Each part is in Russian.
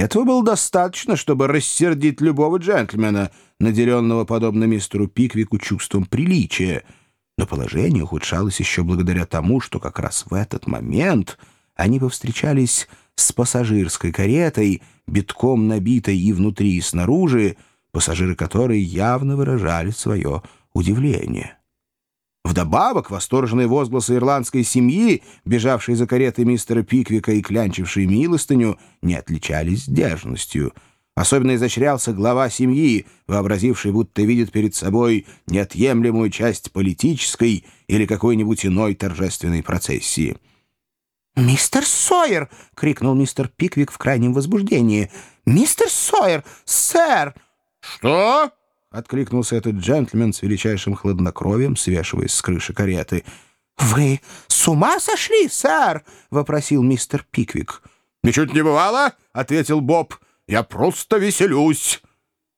Этого было достаточно, чтобы рассердить любого джентльмена, наделенного, подобно мистеру Пиквику, чувством приличия. Но положение ухудшалось еще благодаря тому, что как раз в этот момент они повстречались с пассажирской каретой, битком набитой и внутри, и снаружи, пассажиры которой явно выражали свое удивление. Вдобавок, восторженные возгласы ирландской семьи, бежавшей за каретой мистера Пиквика и клянчившей милостыню, не отличались сдержанностью. Особенно изощрялся глава семьи, вообразивший, будто видит перед собой неотъемлемую часть политической или какой-нибудь иной торжественной процессии. «Мистер Сойер!» — крикнул мистер Пиквик в крайнем возбуждении. «Мистер Сойер! Сэр!» «Что?» — откликнулся этот джентльмен с величайшим хладнокровием, свешиваясь с крыши кареты. «Вы с ума сошли, сэр?» — вопросил мистер Пиквик. «Ничуть не бывало», — ответил Боб. «Я просто веселюсь».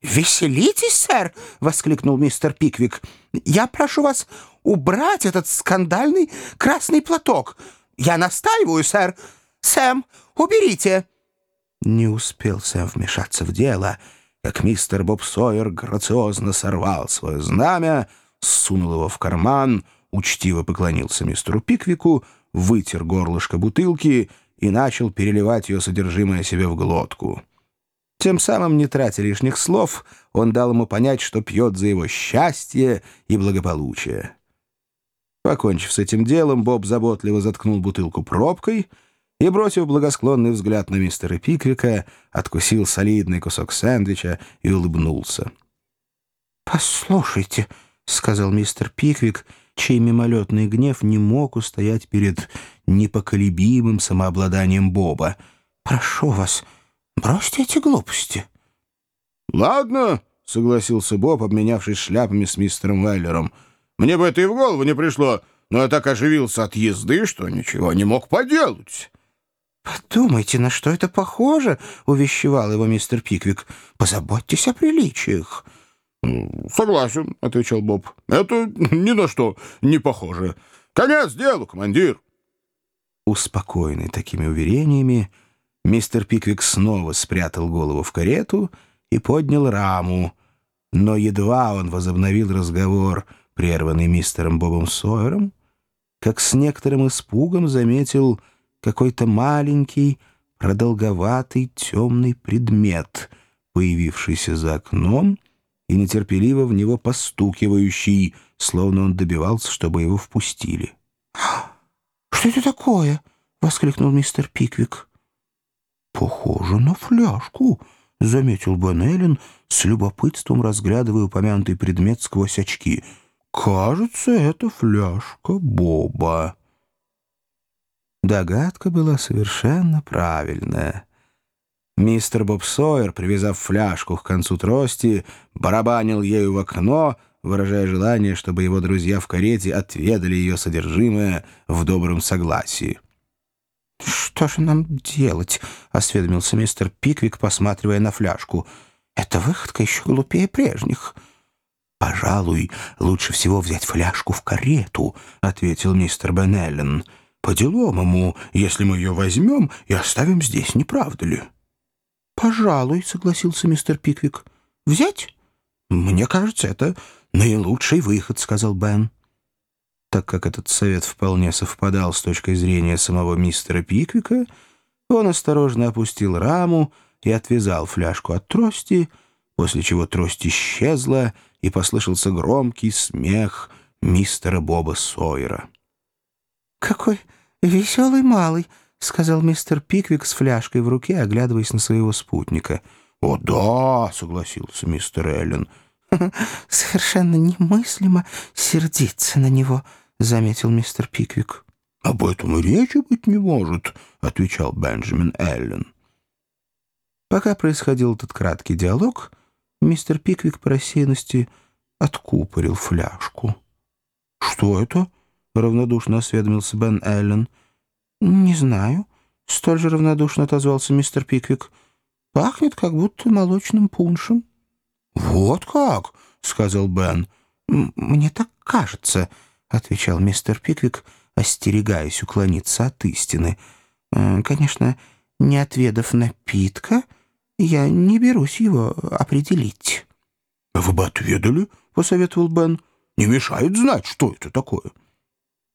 «Веселитесь, сэр!» — воскликнул мистер Пиквик. «Я прошу вас убрать этот скандальный красный платок. Я настаиваю, сэр. Сэм, уберите!» Не успел Сэм вмешаться в дело — как мистер Боб Сойер грациозно сорвал свое знамя, сунул его в карман, учтиво поклонился мистеру Пиквику, вытер горлышко бутылки и начал переливать ее содержимое себе в глотку. Тем самым, не тратя лишних слов, он дал ему понять, что пьет за его счастье и благополучие. Покончив с этим делом, Боб заботливо заткнул бутылку пробкой — и, бросив благосклонный взгляд на мистера Пиквика, откусил солидный кусок сэндвича и улыбнулся. «Послушайте», — сказал мистер Пиквик, чей мимолетный гнев не мог устоять перед непоколебимым самообладанием Боба. «Прошу вас, бросьте эти глупости». «Ладно», — согласился Боб, обменявшись шляпами с мистером Веллером. «Мне бы это и в голову не пришло, но я так оживился от езды, что ничего не мог поделать». «Подумайте, на что это похоже?» — увещевал его мистер Пиквик. «Позаботьтесь о приличиях». «Согласен», — отвечал Боб. «Это ни на что не похоже. Конец делу, командир». Успокоенный такими уверениями, мистер Пиквик снова спрятал голову в карету и поднял раму. Но едва он возобновил разговор, прерванный мистером Бобом Сойером, как с некоторым испугом заметил какой-то маленький, продолговатый темный предмет, появившийся за окном и нетерпеливо в него постукивающий, словно он добивался, чтобы его впустили. «Что это такое?» — воскликнул мистер Пиквик. «Похоже на фляжку», — заметил Бен Эллен, с любопытством разглядывая упомянутый предмет сквозь очки. «Кажется, это фляжка Боба». Догадка была совершенно правильная. Мистер Боб Сойер, привязав фляжку к концу трости, барабанил ею в окно, выражая желание, чтобы его друзья в карете отведали ее содержимое в добром согласии. «Что же нам делать?» — осведомился мистер Пиквик, посматривая на фляжку. «Эта выходка еще глупее прежних». «Пожалуй, лучше всего взять фляжку в карету», — ответил мистер Беннеллен. По-деловому, если мы ее возьмем и оставим здесь, не правда ли?» «Пожалуй», — согласился мистер Пиквик. «Взять?» «Мне кажется, это наилучший выход», — сказал Бен. Так как этот совет вполне совпадал с точкой зрения самого мистера Пиквика, он осторожно опустил раму и отвязал фляжку от трости, после чего трость исчезла, и послышался громкий смех мистера Боба Сойера. «Какой веселый малый», — сказал мистер Пиквик с фляжкой в руке, оглядываясь на своего спутника. «О, да», — согласился мистер Эллен. «Совершенно немыслимо сердиться на него», — заметил мистер Пиквик. «Об этом и речи быть не может», — отвечал Бенджамин Эллен. Пока происходил этот краткий диалог, мистер Пиквик по рассеянности откупорил фляжку. «Что это?» — равнодушно осведомился Бен Эллен. «Не знаю», — столь же равнодушно отозвался мистер Пиквик. «Пахнет, как будто молочным пуншем». «Вот как?» — сказал Бен. «Мне так кажется», — отвечал мистер Пиквик, остерегаясь уклониться от истины. «Конечно, не отведав напитка, я не берусь его определить». «Вы бы отведали?» — посоветовал Бен. «Не мешает знать, что это такое».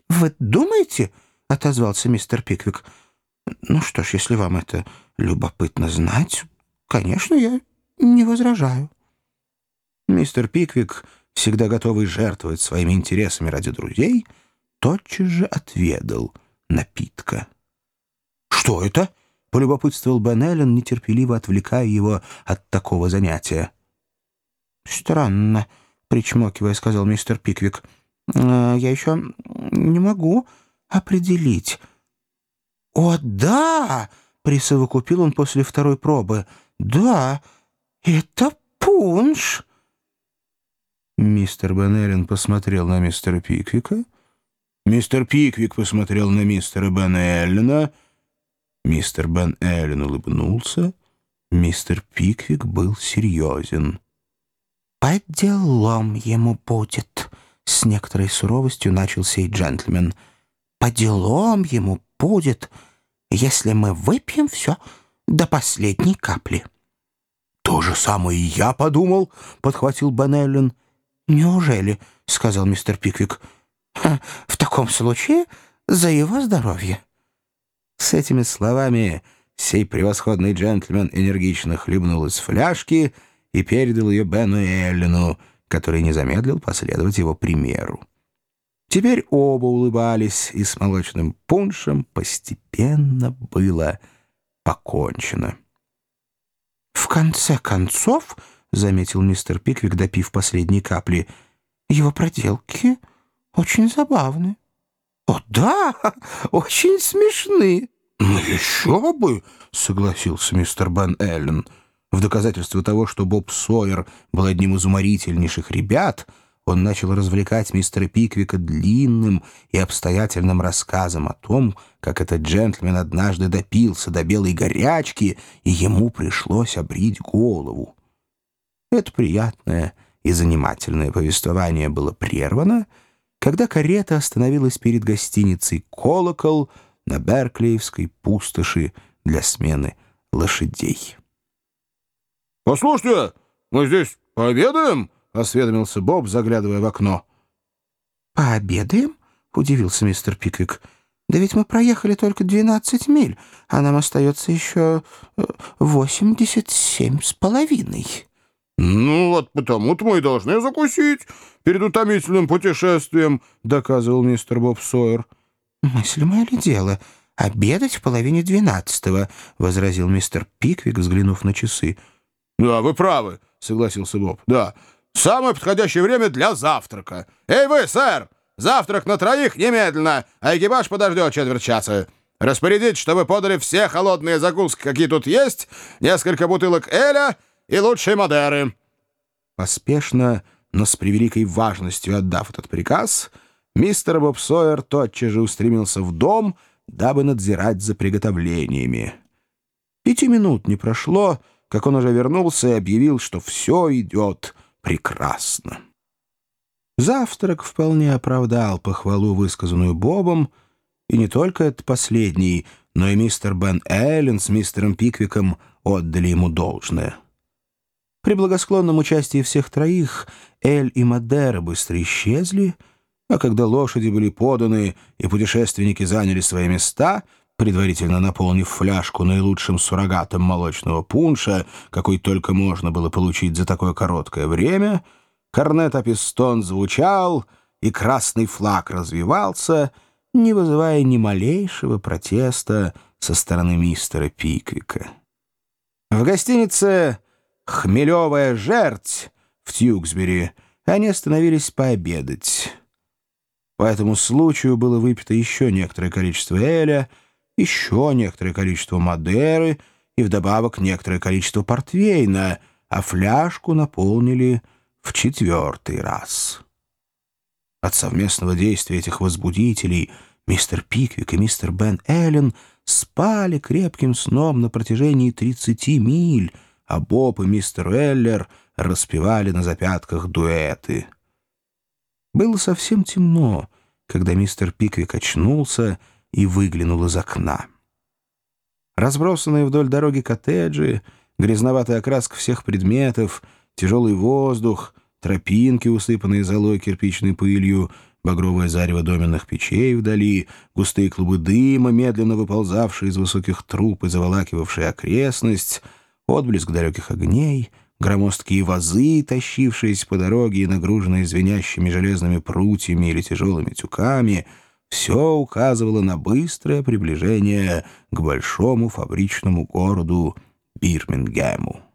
«Вы думаете?» — отозвался мистер Пиквик. «Ну что ж, если вам это любопытно знать, конечно, я не возражаю». Мистер Пиквик, всегда готовый жертвовать своими интересами ради друзей, тотчас же отведал напитка. «Что это?» — полюбопытствовал Бен Эллен, нетерпеливо отвлекая его от такого занятия. «Странно», — причмокивая, сказал мистер Пиквик. «А, «Я еще не могу определить». «О, да!» — присовокупил он после второй пробы. «Да, это пунш». Мистер Бен посмотрел на мистера Пиквика. Мистер Пиквик посмотрел на мистера Бен Эллена. Мистер Бен Эллен улыбнулся. Мистер Пиквик был серьезен. «По делам ему будет», — с некоторой суровостью начал сей джентльмен. «По делам ему будет, если мы выпьем все до последней капли». «То же самое и я подумал», — подхватил Бен «Неужели?» — сказал мистер Пиквик. «В таком случае за его здоровье». С этими словами сей превосходный джентльмен энергично хлебнул из фляжки и передал ее Бену и Эллену, который не замедлил последовать его примеру. Теперь оба улыбались, и с молочным пуншем постепенно было покончено. «В конце концов...» — заметил мистер Пиквик, допив последние капли. «Его проделки очень забавны». «О, да, очень смешны». «Ну, еще бы!» — согласился мистер Бен Эллен. В доказательство того, что Боб Сойер был одним из уморительнейших ребят, он начал развлекать мистера Пиквика длинным и обстоятельным рассказом о том, как этот джентльмен однажды допился до белой горячки, и ему пришлось обрить голову. Это приятное и занимательное повествование было прервано, когда карета остановилась перед гостиницей «Колокол» на Берклиевской пустоши для смены лошадей. «Послушайте, мы здесь пообедаем?» — осведомился Боб, заглядывая в окно. «Пообедаем?» — удивился мистер Пиквик. «Да ведь мы проехали только двенадцать миль, а нам остается еще э, восемьдесят семь с половиной». «Ну, вот потому-то мы и должны закусить перед утомительным путешествием», — доказывал мистер Боб Сойер. «Мыслимое ли дело? Обедать в половине двенадцатого», — возразил мистер Пиквик, взглянув на часы. «Да, вы правы», — согласился Боб. «Да, самое подходящее время для завтрака. Эй вы, сэр, завтрак на троих немедленно, а экипаж подождет четверть часа. Распорядить, чтобы подали все холодные закуски, какие тут есть, несколько бутылок эля и лучшие Мадеры». Поспешно, но с превеликой важностью отдав этот приказ, мистер Боб Сойер тотчас же устремился в дом, дабы надзирать за приготовлениями. Пяти минут не прошло, как он уже вернулся и объявил, что все идет прекрасно. Завтрак вполне оправдал похвалу, высказанную Бобом, и не только этот последний, но и мистер Бен Эллен с мистером Пиквиком отдали ему должное. При благосклонном участии всех троих Эль и Мадера быстро исчезли, а когда лошади были поданы и путешественники заняли свои места, предварительно наполнив фляжку наилучшим суррогатом молочного пунша, какой только можно было получить за такое короткое время, корнет-апистон звучал, и красный флаг развивался, не вызывая ни малейшего протеста со стороны мистера Пиквика. В гостинице «Хмелевая жерть» в Тьюксбери, они остановились пообедать. По этому случаю было выпито еще некоторое количество эля, еще некоторое количество Мадеры и вдобавок некоторое количество портвейна, а фляжку наполнили в четвертый раз. От совместного действия этих возбудителей мистер Пиквик и мистер Бен Эллен спали крепким сном на протяжении 30 миль, а Боб и мистер Эллер распевали на запятках дуэты. Было совсем темно, когда мистер Пиквик очнулся и выглянул из окна. Разбросанные вдоль дороги коттеджи, грязноватая окраска всех предметов, тяжелый воздух, тропинки, усыпанные золой кирпичной пылью, багровое зарево доменных печей вдали, густые клубы дыма, медленно выползавшие из высоких труб и заволакивавшие окрестность, отблеск далеких огней, громоздкие вазы, тащившиеся по дороге и нагруженные звенящими железными прутьями или тяжелыми тюками — все указывало на быстрое приближение к большому фабричному городу Бирмингему.